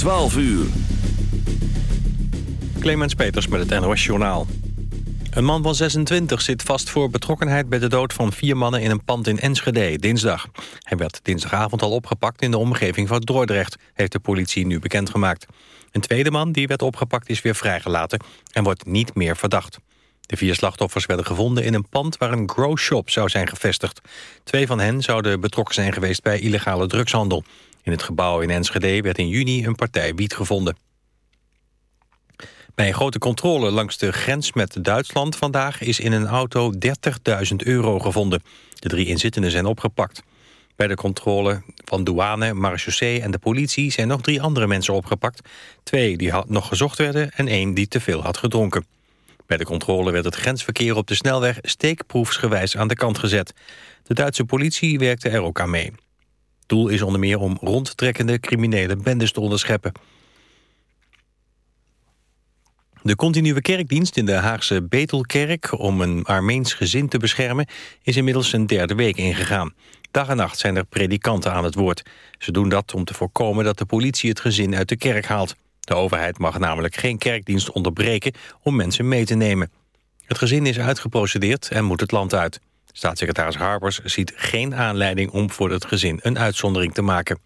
12 uur. Clemens Peters met het NOS Journaal. Een man van 26 zit vast voor betrokkenheid bij de dood van vier mannen in een pand in Enschede, dinsdag. Hij werd dinsdagavond al opgepakt in de omgeving van Dordrecht, heeft de politie nu bekendgemaakt. Een tweede man die werd opgepakt is weer vrijgelaten en wordt niet meer verdacht. De vier slachtoffers werden gevonden in een pand waar een grow shop zou zijn gevestigd. Twee van hen zouden betrokken zijn geweest bij illegale drugshandel. In het gebouw in Enschede werd in juni een partij wiet gevonden. Bij een grote controle langs de grens met Duitsland vandaag... is in een auto 30.000 euro gevonden. De drie inzittenden zijn opgepakt. Bij de controle van douane, marechaussee en de politie... zijn nog drie andere mensen opgepakt. Twee die nog gezocht werden en één die te veel had gedronken. Bij de controle werd het grensverkeer op de snelweg... steekproefsgewijs aan de kant gezet. De Duitse politie werkte er ook aan mee. Doel is onder meer om rondtrekkende criminele bendes te onderscheppen. De continue kerkdienst in de Haagse Betelkerk... om een Armeens gezin te beschermen... is inmiddels een derde week ingegaan. Dag en nacht zijn er predikanten aan het woord. Ze doen dat om te voorkomen dat de politie het gezin uit de kerk haalt. De overheid mag namelijk geen kerkdienst onderbreken... om mensen mee te nemen. Het gezin is uitgeprocedeerd en moet het land uit. Staatssecretaris Harbers ziet geen aanleiding om voor het gezin een uitzondering te maken.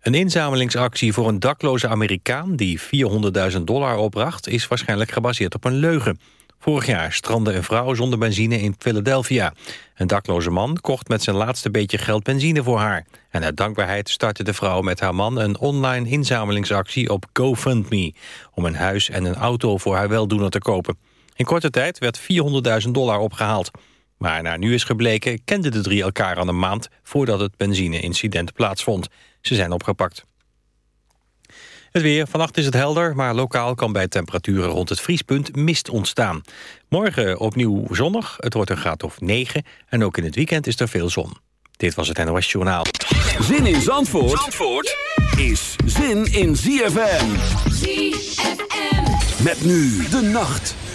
Een inzamelingsactie voor een dakloze Amerikaan die 400.000 dollar opbracht... is waarschijnlijk gebaseerd op een leugen. Vorig jaar strandde een vrouw zonder benzine in Philadelphia. Een dakloze man kocht met zijn laatste beetje geld benzine voor haar. En uit dankbaarheid startte de vrouw met haar man een online inzamelingsactie op GoFundMe... om een huis en een auto voor haar weldoener te kopen. In korte tijd werd 400.000 dollar opgehaald. Maar naar nu is gebleken kenden de drie elkaar al een maand... voordat het benzineincident plaatsvond. Ze zijn opgepakt. Het weer. Vannacht is het helder, maar lokaal kan bij temperaturen rond het vriespunt mist ontstaan. Morgen opnieuw zonnig, het wordt een graad of 9 en ook in het weekend is er veel zon. Dit was het NOS Journaal. Zin in Zandvoort, Zandvoort is zin in ZFM. ZFM. Met nu de nacht.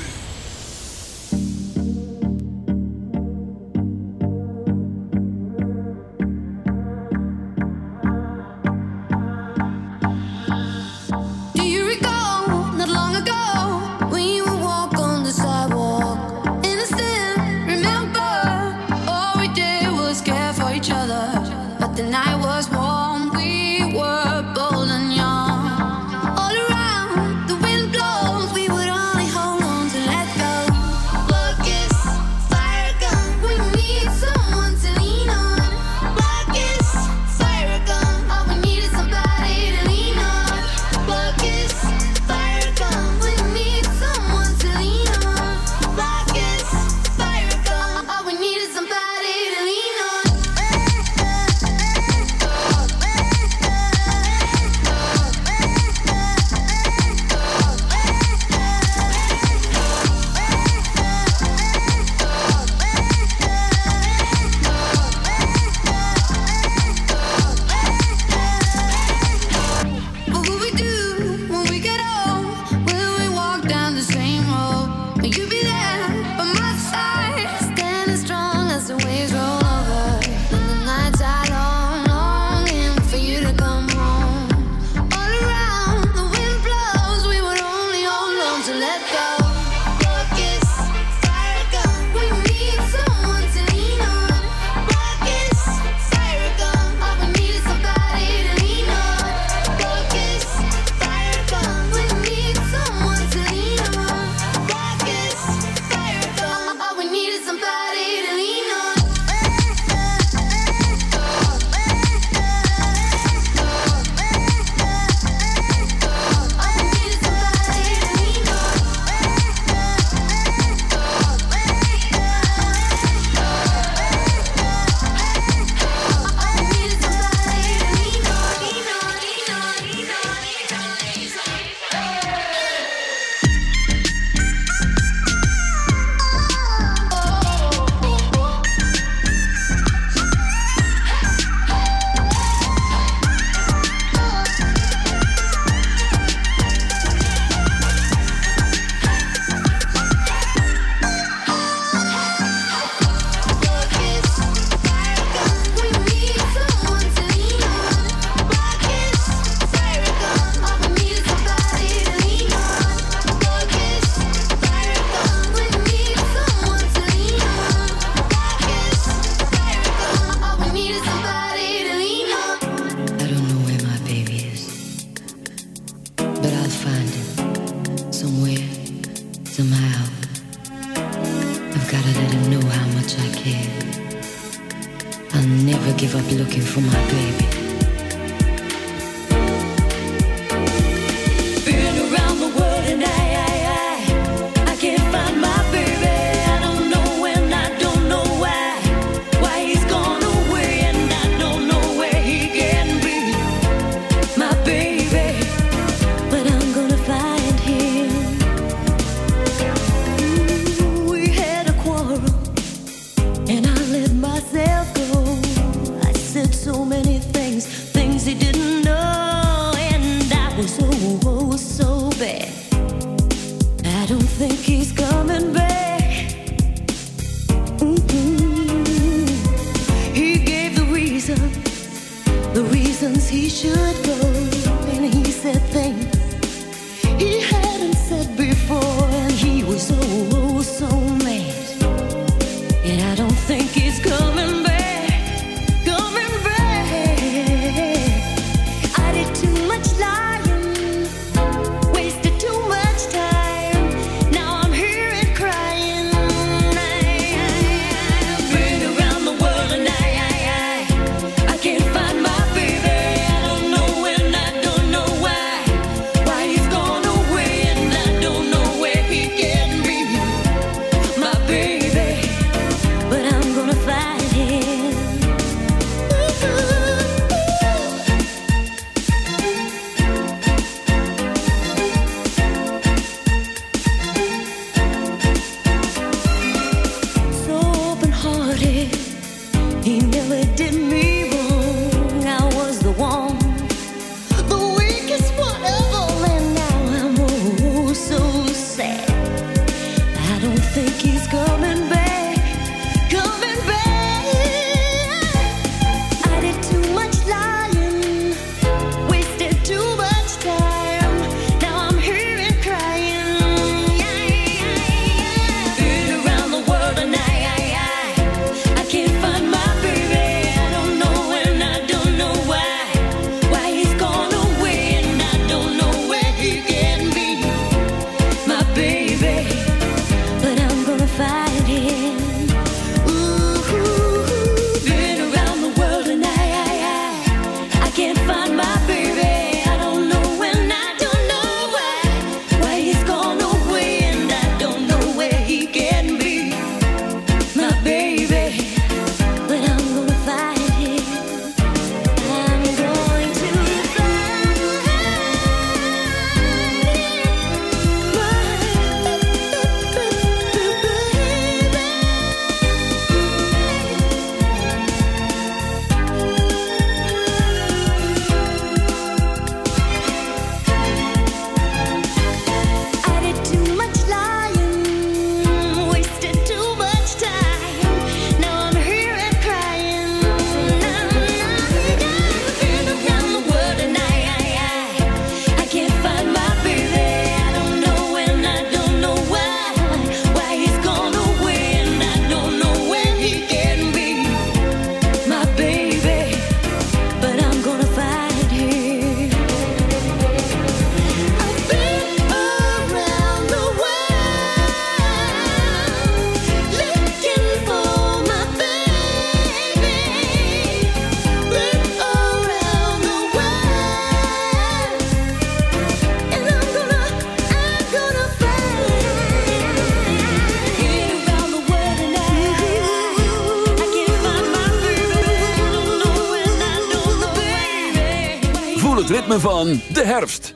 ritme van de herfst.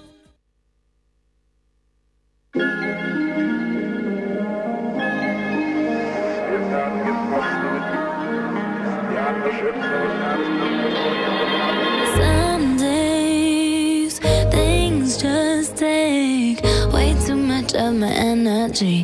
Some days, things just take way too much of my energy.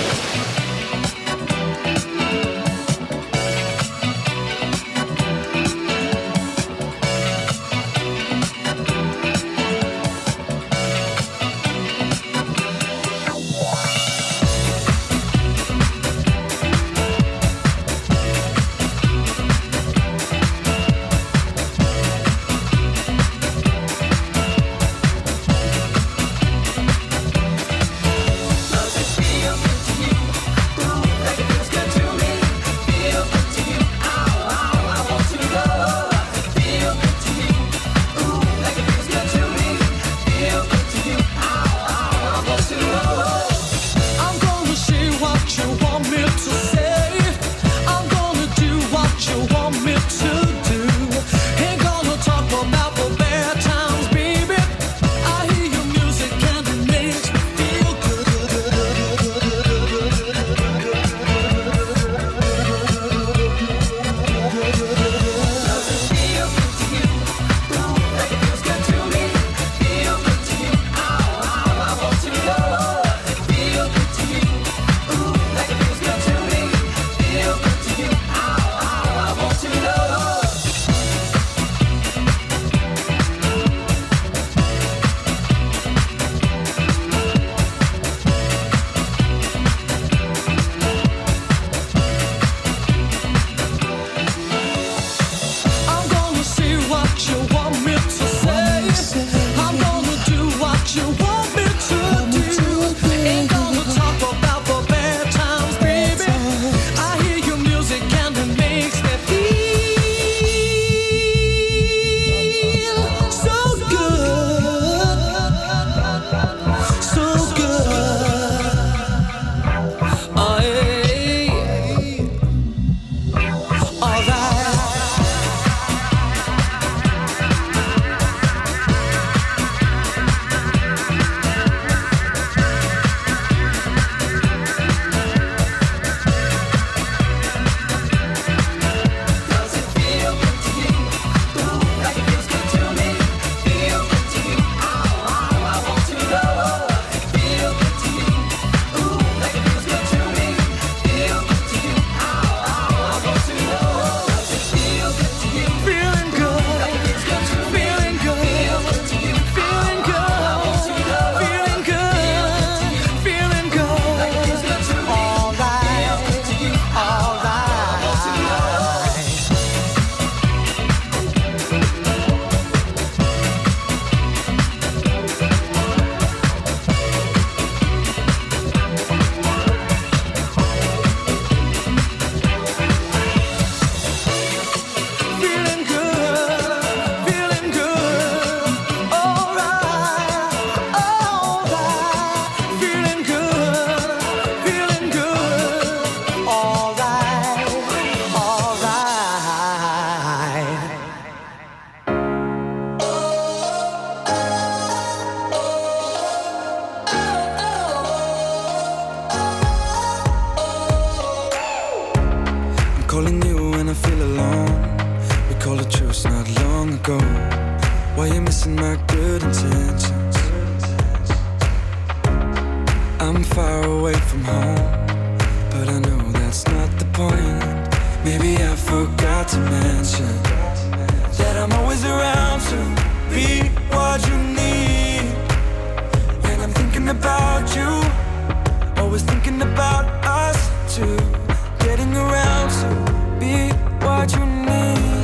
Why you missing my good intentions? I'm far away from home, but I know that's not the point. Maybe I forgot to mention that I'm always around to be what you need. And I'm thinking about you, always thinking about us two. Getting around to be what you need.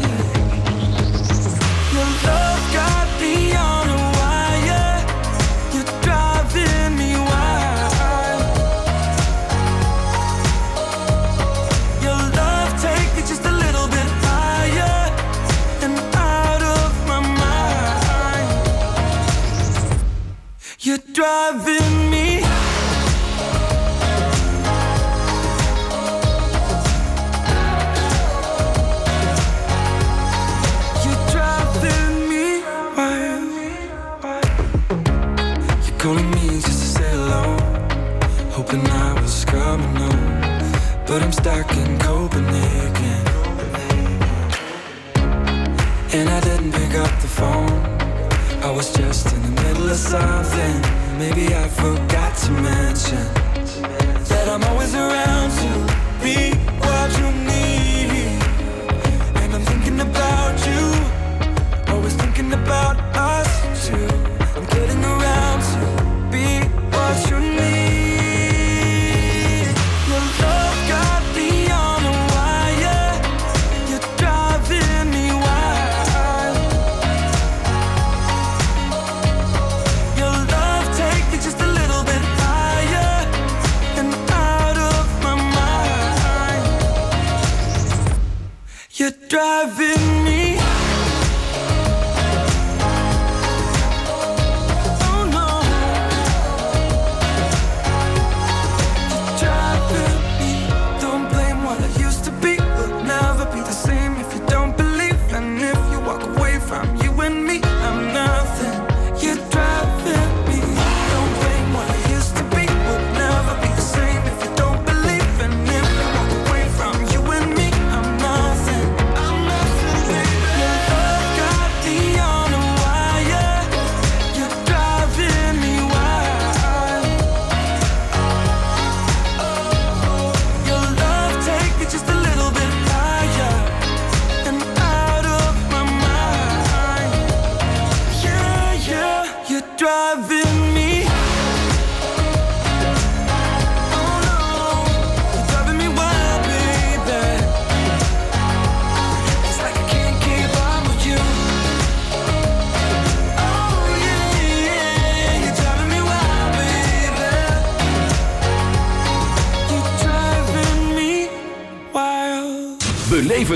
Something. Maybe I forgot to mention that I'm always around to be driving me.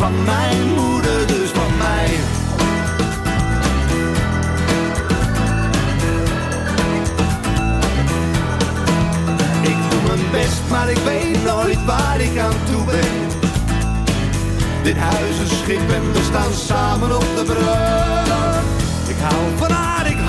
Van mijn moeder, dus van mij. Ik doe mijn best, maar ik weet nooit waar ik aan toe ben. Dit huis is schip en we staan samen op de brug. Ik hou van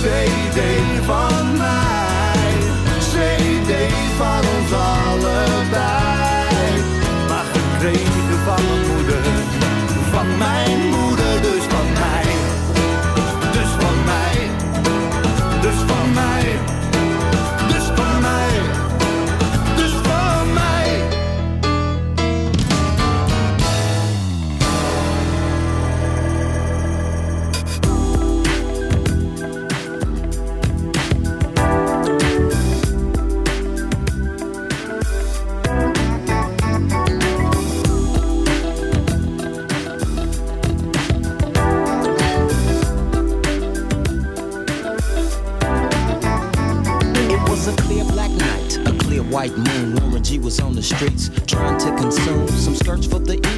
CD van bright moon, Warren G was on the streets trying to consume some skirts for the E,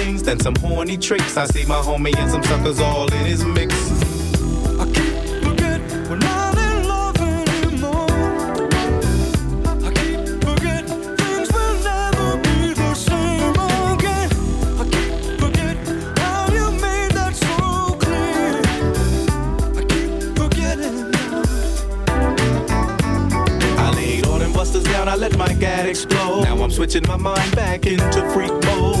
things than some horny tricks. I see my homie and some suckers all in his mix. I keep we're not in love anymore. I keep things will never be the same again. I keep how you made that so clear. I keep forgetting. I laid all them busters down, I let my gat explode. Now I'm switching my mind back into freak mode.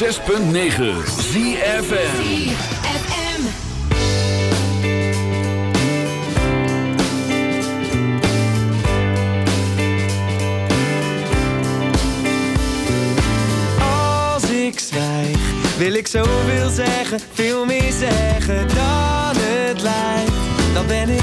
106.9 ZFN Wil ik zoveel zeggen, veel meer zeggen dan het lijkt. Dan ben ik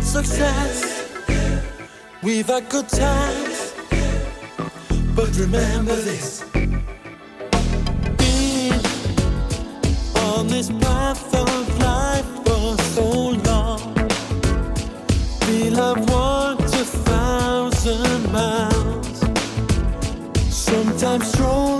had success, we've had good times. But remember this been on this path of life for so long, feel I've walked a thousand miles, sometimes strolling.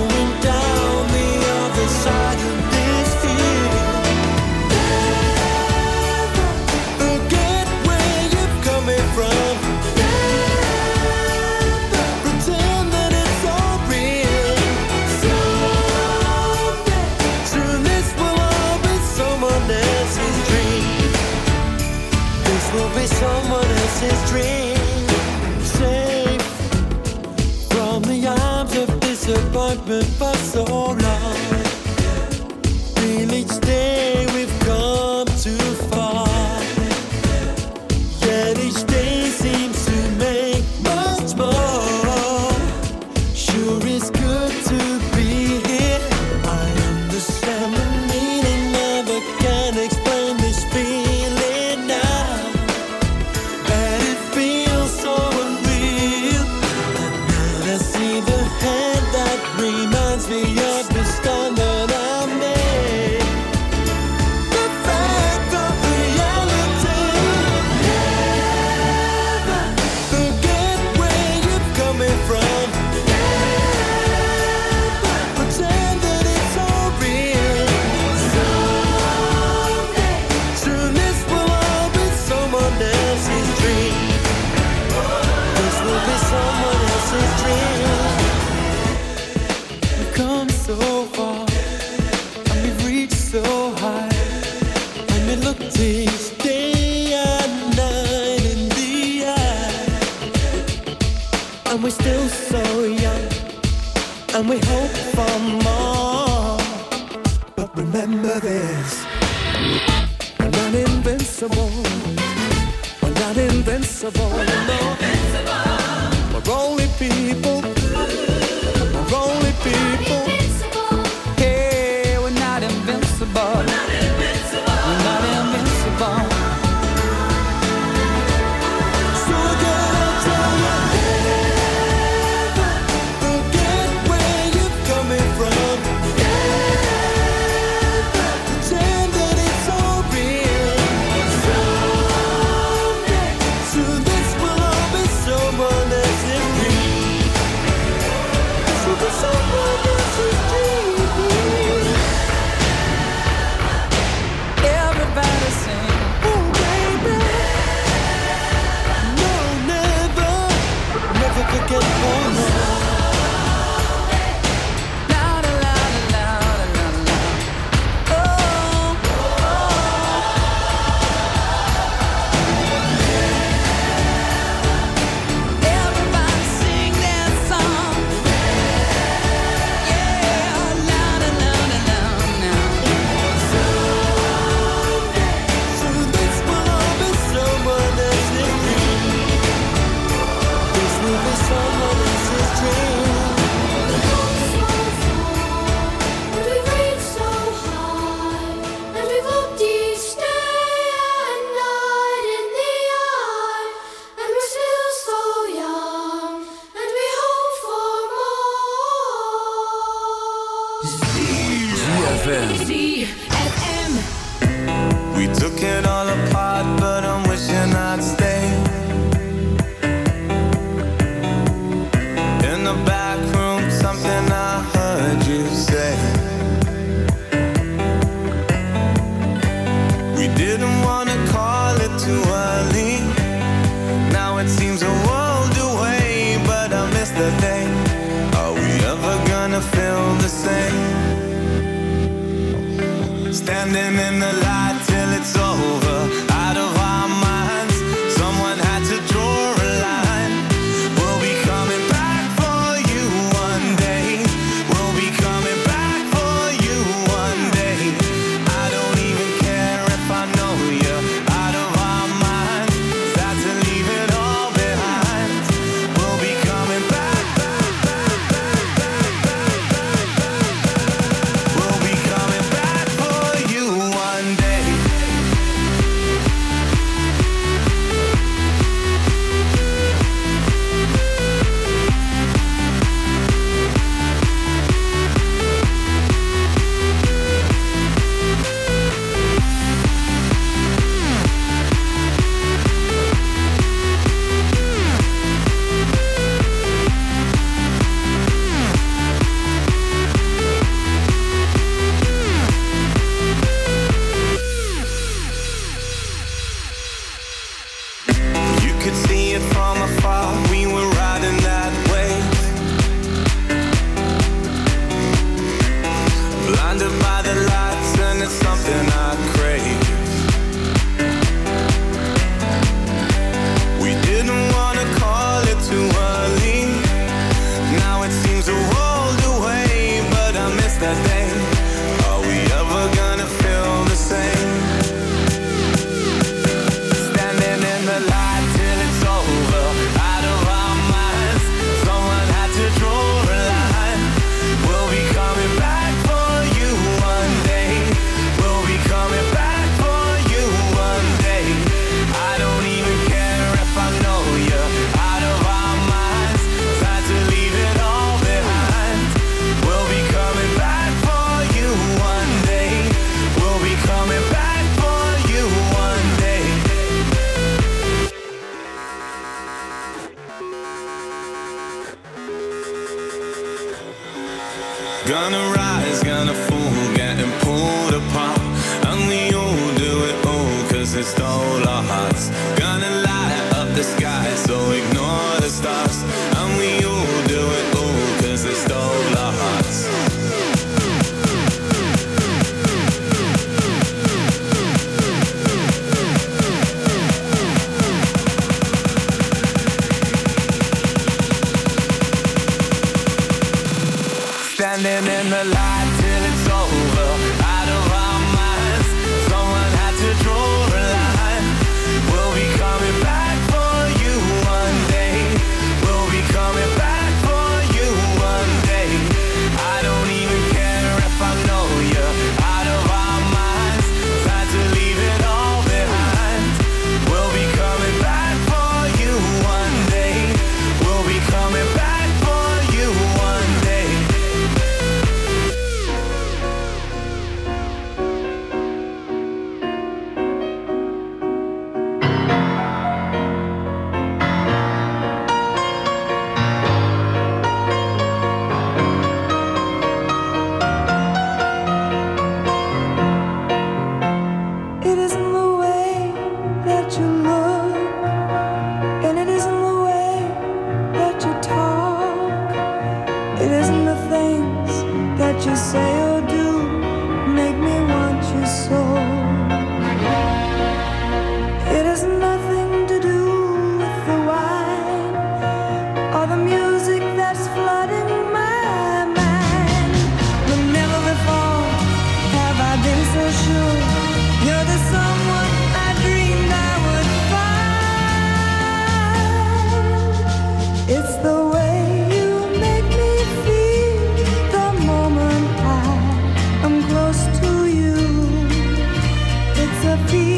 feel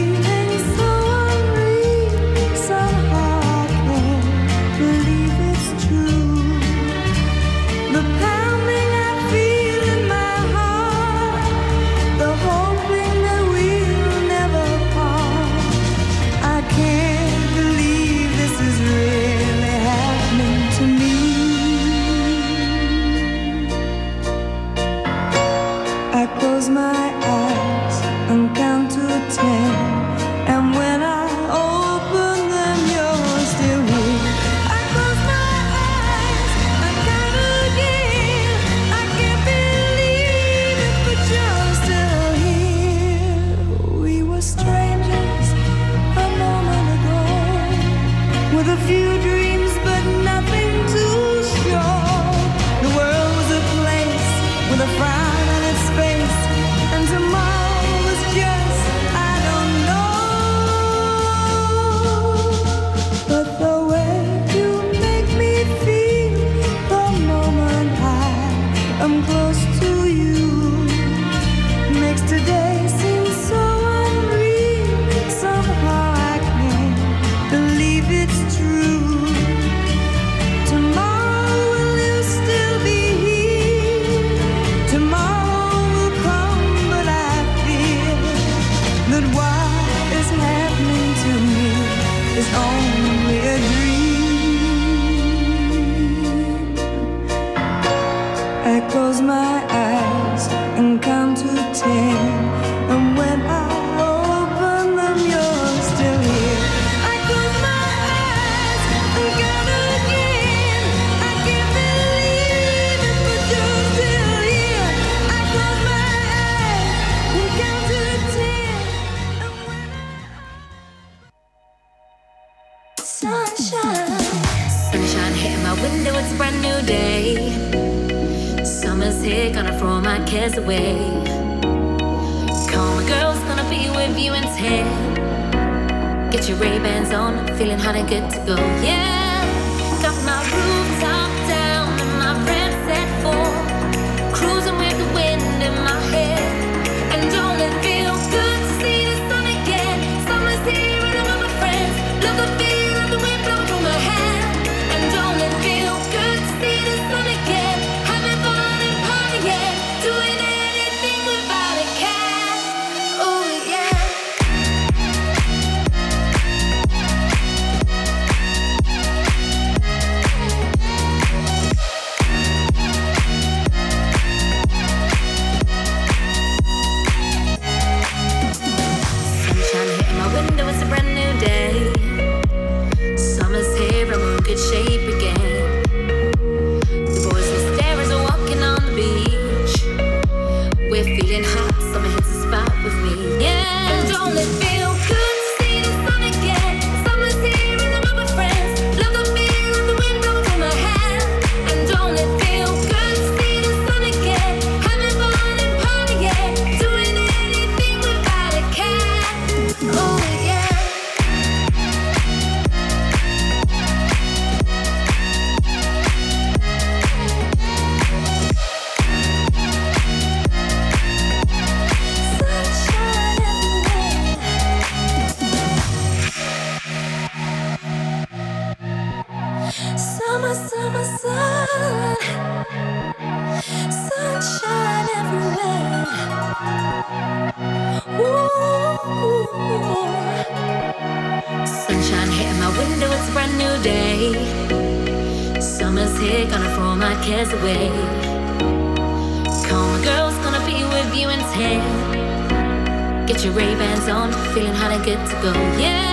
us away. Call my girl's gonna be with you in ten. Get your Ray-Bans on, feeling hot and good to go. cares away. Call my girl's gonna be with you in ten. Get your Ray-Bans on, feeling hot and good to go, yeah.